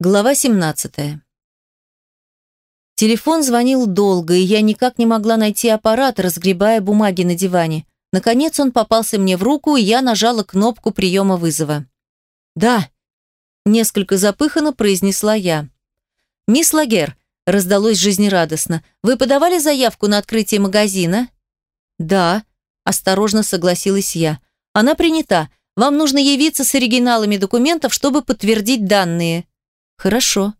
Глава 17. Телефон звонил долго, и я никак не могла найти аппарат, разгребая бумаги на диване. Наконец он попался мне в руку, и я нажала кнопку приема вызова. «Да», – несколько запыханно произнесла я. «Мисс Лагер», – раздалось жизнерадостно, – «вы подавали заявку на открытие магазина?» «Да», – осторожно согласилась я. «Она принята. Вам нужно явиться с оригиналами документов, чтобы подтвердить данные». Хорошо.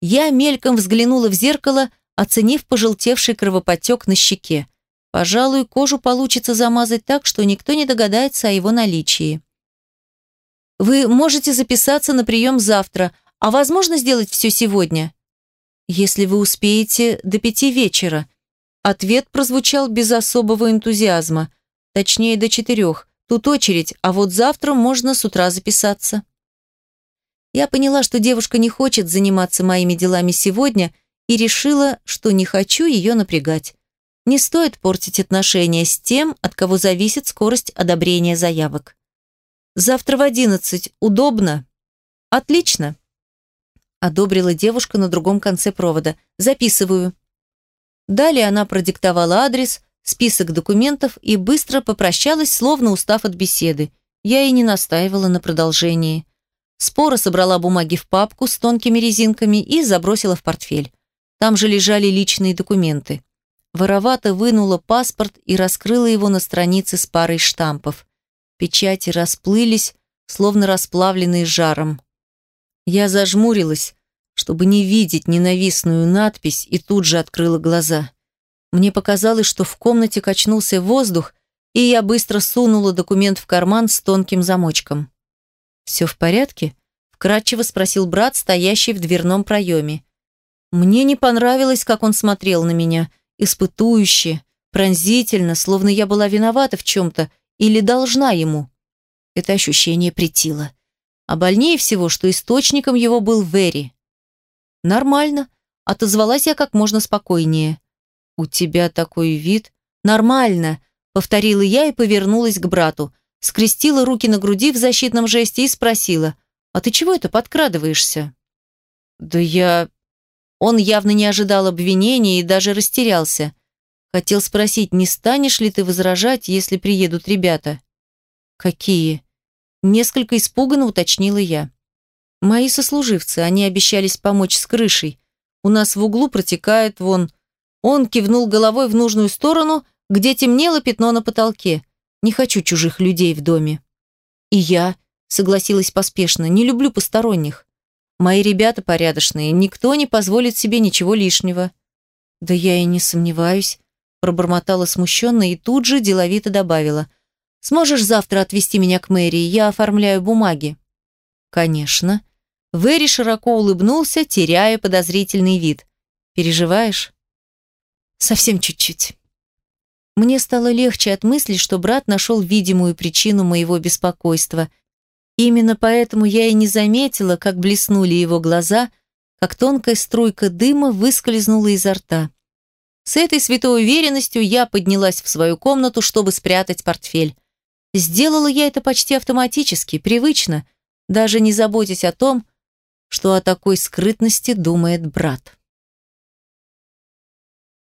Я мельком взглянула в зеркало, оценив пожелтевший кровоподтек на щеке. Пожалуй, кожу получится замазать так, что никто не догадается о его наличии. Вы можете записаться на прием завтра, а возможно сделать все сегодня? Если вы успеете до пяти вечера. Ответ прозвучал без особого энтузиазма. Точнее, до четырех. Тут очередь, а вот завтра можно с утра записаться. Я поняла, что девушка не хочет заниматься моими делами сегодня и решила, что не хочу ее напрягать. Не стоит портить отношения с тем, от кого зависит скорость одобрения заявок. Завтра в одиннадцать. Удобно? Отлично. Одобрила девушка на другом конце провода. Записываю. Далее она продиктовала адрес, список документов и быстро попрощалась, словно устав от беседы. Я и не настаивала на продолжении. Спора собрала бумаги в папку с тонкими резинками и забросила в портфель. Там же лежали личные документы. Воровато вынула паспорт и раскрыла его на странице с парой штампов. Печати расплылись, словно расплавленные жаром. Я зажмурилась, чтобы не видеть ненавистную надпись, и тут же открыла глаза. Мне показалось, что в комнате качнулся воздух, и я быстро сунула документ в карман с тонким замочком. «Все в порядке?» – вкратчиво спросил брат, стоящий в дверном проеме. Мне не понравилось, как он смотрел на меня, испытующе, пронзительно, словно я была виновата в чем-то или должна ему. Это ощущение притило. А больнее всего, что источником его был Вэри. «Нормально», – отозвалась я как можно спокойнее. «У тебя такой вид?» «Нормально», – повторила я и повернулась к брату скрестила руки на груди в защитном жесте и спросила, «А ты чего это подкрадываешься?» «Да я...» Он явно не ожидал обвинения и даже растерялся. Хотел спросить, не станешь ли ты возражать, если приедут ребята? «Какие?» Несколько испуганно уточнила я. «Мои сослуживцы, они обещались помочь с крышей. У нас в углу протекает вон...» Он кивнул головой в нужную сторону, где темнело пятно на потолке. Не хочу чужих людей в доме. И я, согласилась поспешно, не люблю посторонних. Мои ребята порядочные, никто не позволит себе ничего лишнего. Да я и не сомневаюсь, пробормотала смущенно и тут же деловито добавила. Сможешь завтра отвезти меня к мэрии, я оформляю бумаги. Конечно. Вэри широко улыбнулся, теряя подозрительный вид. Переживаешь? Совсем чуть-чуть. Мне стало легче от мысли, что брат нашел видимую причину моего беспокойства. именно поэтому я и не заметила, как блеснули его глаза, как тонкая струйка дыма выскользнула изо рта. С этой святой уверенностью я поднялась в свою комнату, чтобы спрятать портфель. Сделала я это почти автоматически, привычно, даже не заботясь о том, что о такой скрытности думает брат.